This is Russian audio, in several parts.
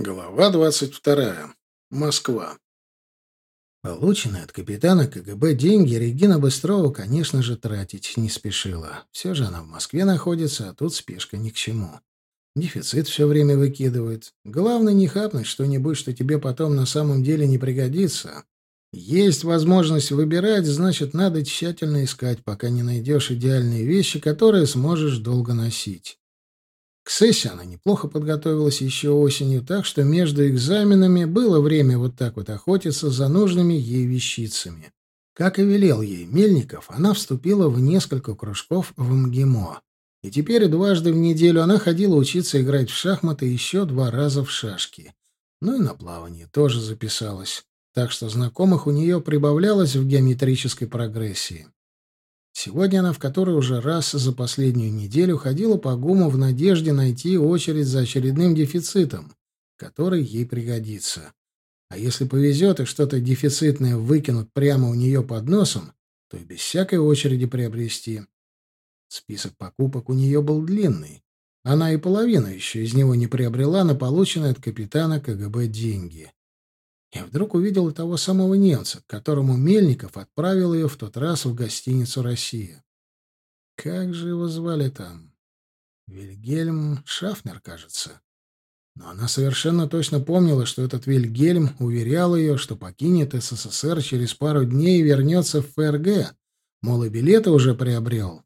Глава 22. Москва. Полученные от капитана КГБ деньги Регина Быстрова, конечно же, тратить не спешила. Все же она в Москве находится, а тут спешка ни к чему. Дефицит все время выкидывает. Главное не хапнуть что-нибудь, что тебе потом на самом деле не пригодится. Есть возможность выбирать, значит, надо тщательно искать, пока не найдешь идеальные вещи, которые сможешь долго носить. К сессии она неплохо подготовилась еще осенью, так что между экзаменами было время вот так вот охотиться за нужными ей вещицами. Как и велел ей Мельников, она вступила в несколько кружков в МГИМО. И теперь дважды в неделю она ходила учиться играть в шахматы еще два раза в шашки. Ну и на плавание тоже записалась. Так что знакомых у нее прибавлялось в геометрической прогрессии. Сегодня она в который уже раз за последнюю неделю ходила по гуму в надежде найти очередь за очередным дефицитом, который ей пригодится. А если повезет и что-то дефицитное выкинут прямо у нее под носом, то и без всякой очереди приобрести. Список покупок у нее был длинный. Она и половину еще из него не приобрела на полученные от капитана КГБ деньги. Я вдруг увидел того самого немца, к которому Мельников отправил ее в тот раз в гостиницу «Россия». Как же его звали там? Вильгельм Шафнер, кажется. Но она совершенно точно помнила, что этот Вильгельм уверял ее, что покинет СССР через пару дней и вернется в ФРГ, мол, и билеты уже приобрел.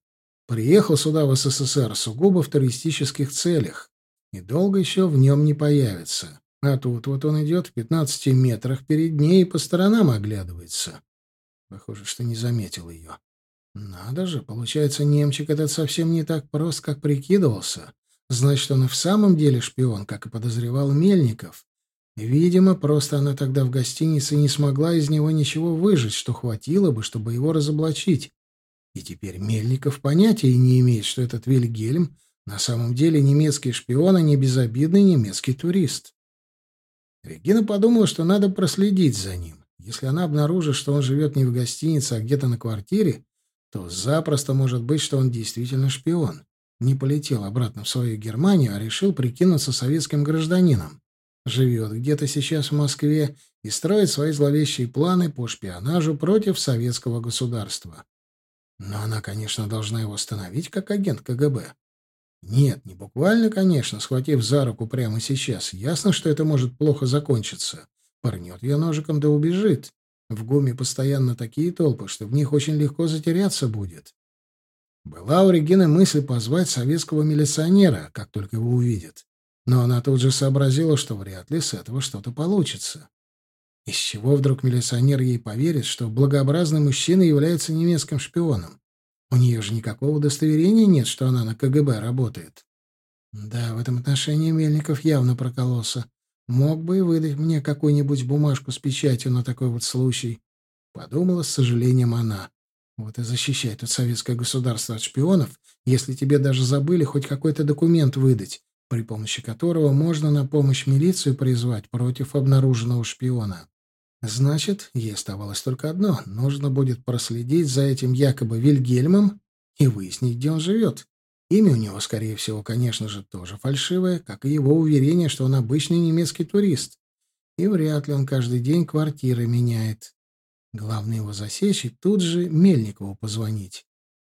Приехал сюда в СССР сугубо в туристических целях и долго еще в нем не появится. А тут вот он идет в пятнадцати метрах перед ней и по сторонам оглядывается. Похоже, что не заметил ее. Надо же, получается, немчик этот совсем не так прост, как прикидывался. Значит, он и в самом деле шпион, как и подозревал Мельников. Видимо, просто она тогда в гостинице не смогла из него ничего выжить, что хватило бы, чтобы его разоблачить. И теперь Мельников понятия не имеет, что этот Вильгельм на самом деле немецкий шпион, а не безобидный немецкий турист. Регина подумала, что надо проследить за ним. Если она обнаружит, что он живет не в гостинице, а где-то на квартире, то запросто может быть, что он действительно шпион. Не полетел обратно в свою Германию, а решил прикинуться советским гражданином. Живет где-то сейчас в Москве и строит свои зловещие планы по шпионажу против советского государства. Но она, конечно, должна его остановить как агент КГБ. Нет, не буквально, конечно, схватив за руку прямо сейчас. Ясно, что это может плохо закончиться. Порнет ее ножиком да убежит. В гуме постоянно такие толпы, что в них очень легко затеряться будет. Была у Регины мысль позвать советского милиционера, как только его увидит. Но она тут же сообразила, что вряд ли с этого что-то получится. Из чего вдруг милиционер ей поверит, что благообразный мужчина является немецким шпионом? У нее же никакого удостоверения нет, что она на КГБ работает. Да, в этом отношении Мельников явно прокололся. Мог бы и выдать мне какую-нибудь бумажку с печатью на такой вот случай. Подумала с сожалением она. Вот и защищай тут советское государство от шпионов, если тебе даже забыли хоть какой-то документ выдать, при помощи которого можно на помощь милицию призвать против обнаруженного шпиона. Значит, ей оставалось только одно. Нужно будет проследить за этим якобы Вильгельмом и выяснить, где он живет. Имя у него, скорее всего, конечно же, тоже фальшивое, как и его уверение, что он обычный немецкий турист. И вряд ли он каждый день квартиры меняет. Главное его засечь и тут же Мельникову позвонить.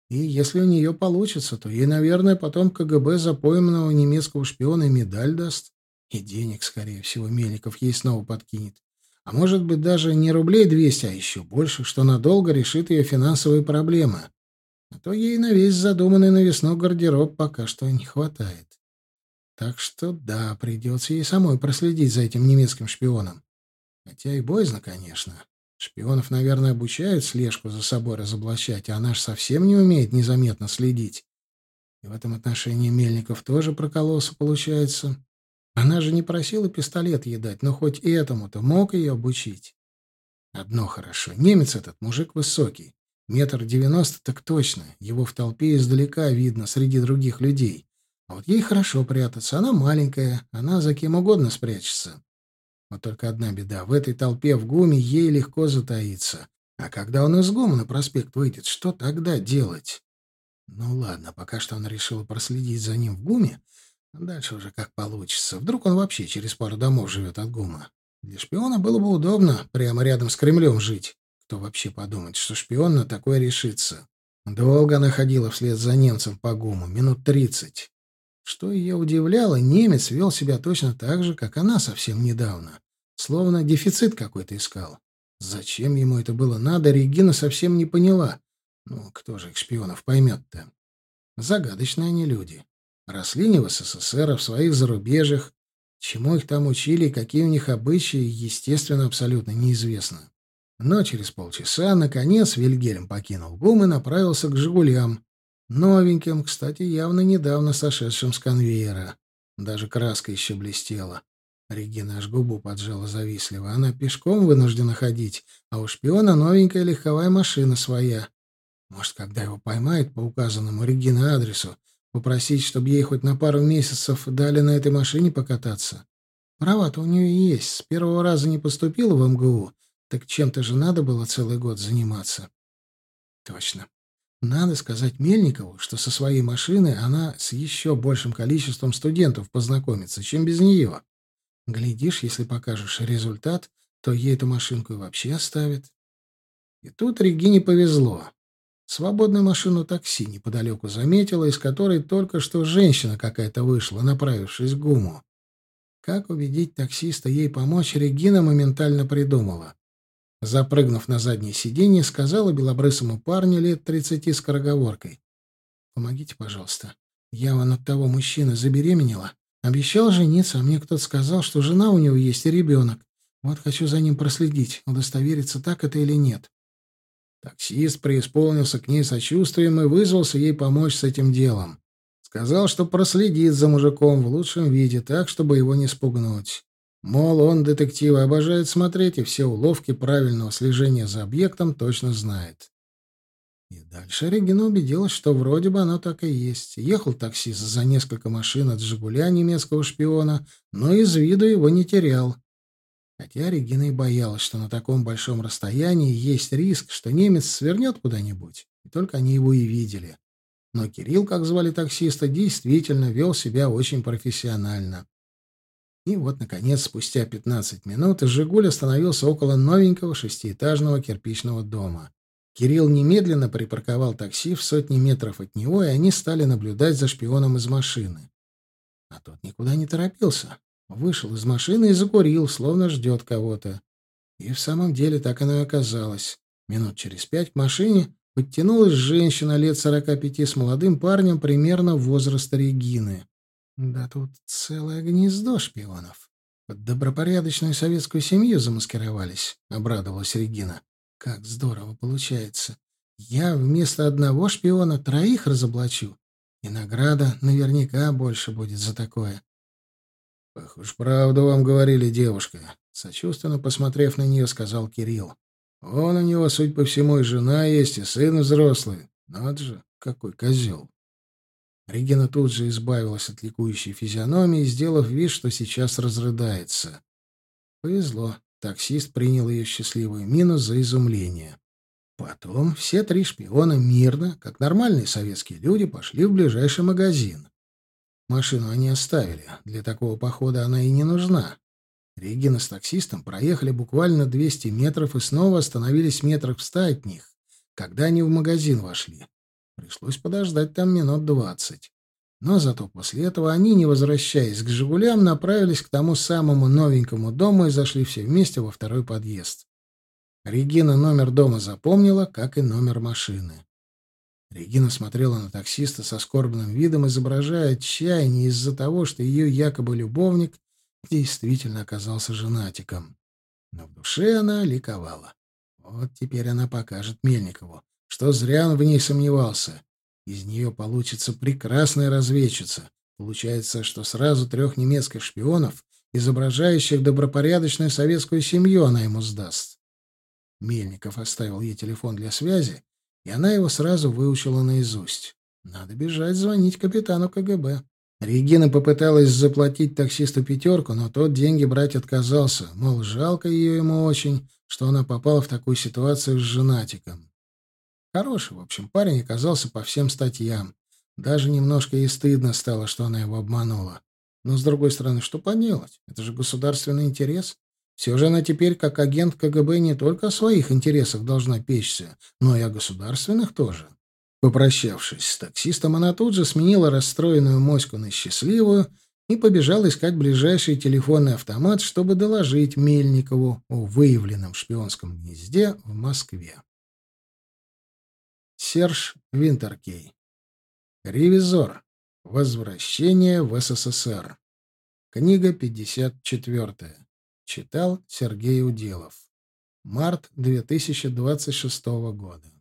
И если у нее получится, то ей, наверное, потом КГБ за пойманного немецкого шпиона медаль даст. И денег, скорее всего, Мельников ей снова подкинет а может быть даже не рублей 200, а еще больше, что надолго решит ее финансовые проблемы. А то ей на весь задуманный на весну гардероб пока что не хватает. Так что да, придется ей самой проследить за этим немецким шпионом. Хотя и боязно, конечно. Шпионов, наверное, обучают слежку за собой разоблачать, а она ж совсем не умеет незаметно следить. И в этом отношении Мельников тоже прокололся, получается. Она же не просила пистолет едать, но хоть и этому-то мог ее обучить. Одно хорошо. Немец этот, мужик высокий. Метр девяносто так точно. Его в толпе издалека видно, среди других людей. А вот ей хорошо прятаться. Она маленькая, она за кем угодно спрячется. Вот только одна беда. В этой толпе в гуме ей легко затаиться. А когда он из гума на проспект выйдет, что тогда делать? Ну ладно, пока что она решила проследить за ним в гуме, ну, дальше уже как получится. Вдруг он вообще через пару домов живет от ГУМа. Для шпиона было бы удобно прямо рядом с Кремлем жить. Кто вообще подумает, что шпион на такое решится? Долго она ходила вслед за немцем по ГУМу, минут тридцать. Что ее удивляло, немец вел себя точно так же, как она совсем недавно. Словно дефицит какой-то искал. Зачем ему это было надо, Регина совсем не поняла. Ну, кто же их шпионов поймет-то? Загадочные они люди росли не в СССР, а в своих зарубежьях. Чему их там учили и какие у них обычаи, естественно, абсолютно неизвестно. Но через полчаса, наконец, Вильгельм покинул ГУМ и направился к «Жигулям». Новеньким, кстати, явно недавно сошедшим с конвейера. Даже краска еще блестела. Регина аж губу поджала завистливо. Она пешком вынуждена ходить, а у шпиона новенькая легковая машина своя. Может, когда его поймают по указанному Регина адресу, Попросить, чтобы ей хоть на пару месяцев дали на этой машине покататься. Права-то у нее есть. С первого раза не поступила в МГУ. Так чем-то же надо было целый год заниматься. Точно. Надо сказать Мельникову, что со своей машины она с еще большим количеством студентов познакомится, чем без нее. Глядишь, если покажешь результат, то ей эту машинку и вообще оставит. И тут Регине повезло. Свободную машину такси неподалеку заметила, из которой только что женщина какая-то вышла, направившись к ГУМу. Как убедить таксиста ей помочь, Регина моментально придумала. Запрыгнув на заднее сиденье, сказала белобрысому парню лет тридцати скороговоркой. «Помогите, пожалуйста. Я вон от того мужчины забеременела. Обещал жениться, а мне кто-то сказал, что жена у него есть и ребенок. Вот хочу за ним проследить, удостовериться, так это или нет. Таксист преисполнился к ней сочувствием и вызвался ей помочь с этим делом. Сказал, что проследит за мужиком в лучшем виде, так, чтобы его не спугнуть. Мол, он детектива обожает смотреть и все уловки правильного слежения за объектом точно знает. И дальше Регина убедилась, что вроде бы оно так и есть. Ехал таксист за несколько машин от «Жигуля» немецкого шпиона, но из виду его не терял. Хотя Регина и боялась, что на таком большом расстоянии есть риск, что немец свернет куда-нибудь, и только они его и видели. Но Кирилл, как звали таксиста, действительно вел себя очень профессионально. И вот, наконец, спустя 15 минут, «Жигуль» остановился около новенького шестиэтажного кирпичного дома. Кирилл немедленно припарковал такси в сотни метров от него, и они стали наблюдать за шпионом из машины. А тот никуда не торопился. Вышел из машины и закурил, словно ждет кого-то. И в самом деле так оно и оказалось. Минут через пять к машине подтянулась женщина лет сорока пяти с молодым парнем примерно возраста Регины. Да тут целое гнездо шпионов. Под добропорядочную советскую семью замаскировались, — обрадовалась Регина. Как здорово получается. Я вместо одного шпиона троих разоблачу. И награда наверняка больше будет за такое. «Ах правду вам говорили, девушка», — сочувственно посмотрев на нее, сказал Кирилл. «Он у него, суть по всему, и жена есть, и сын взрослый. Надо же, какой козел». Регина тут же избавилась от ликующей физиономии, сделав вид, что сейчас разрыдается. Повезло. Таксист принял ее счастливую мину за изумление. Потом все три шпиона мирно, как нормальные советские люди, пошли в ближайший магазин. Машину они оставили. Для такого похода она и не нужна. Регина с таксистом проехали буквально 200 метров и снова остановились метров в ста от них, когда они в магазин вошли. Пришлось подождать там минут двадцать. Но зато после этого они, не возвращаясь к «Жигулям», направились к тому самому новенькому дому и зашли все вместе во второй подъезд. Регина номер дома запомнила, как и номер машины. Регина смотрела на таксиста со скорбным видом, изображая отчаяние из-за того, что ее якобы любовник действительно оказался женатиком. Но в душе она ликовала. Вот теперь она покажет Мельникову, что зря он в ней сомневался. Из нее получится прекрасная разведчица. Получается, что сразу трех немецких шпионов, изображающих добропорядочную советскую семью, она ему сдаст. Мельников оставил ей телефон для связи и она его сразу выучила наизусть. Надо бежать звонить капитану КГБ. Регина попыталась заплатить таксисту пятерку, но тот деньги брать отказался, мол, жалко ее ему очень, что она попала в такую ситуацию с женатиком. Хороший, в общем, парень оказался по всем статьям. Даже немножко ей стыдно стало, что она его обманула. Но, с другой стороны, что поделать? Это же государственный интерес. Все же она теперь, как агент КГБ, не только о своих интересах должна печься, но и о государственных тоже. Попрощавшись с таксистом, она тут же сменила расстроенную моську на счастливую и побежала искать ближайший телефонный автомат, чтобы доложить Мельникову о выявленном шпионском гнезде в Москве. Серж Винтеркей. Ревизор. Возвращение в СССР. Книга 54. Читал Сергей Уделов. Март 2026 года.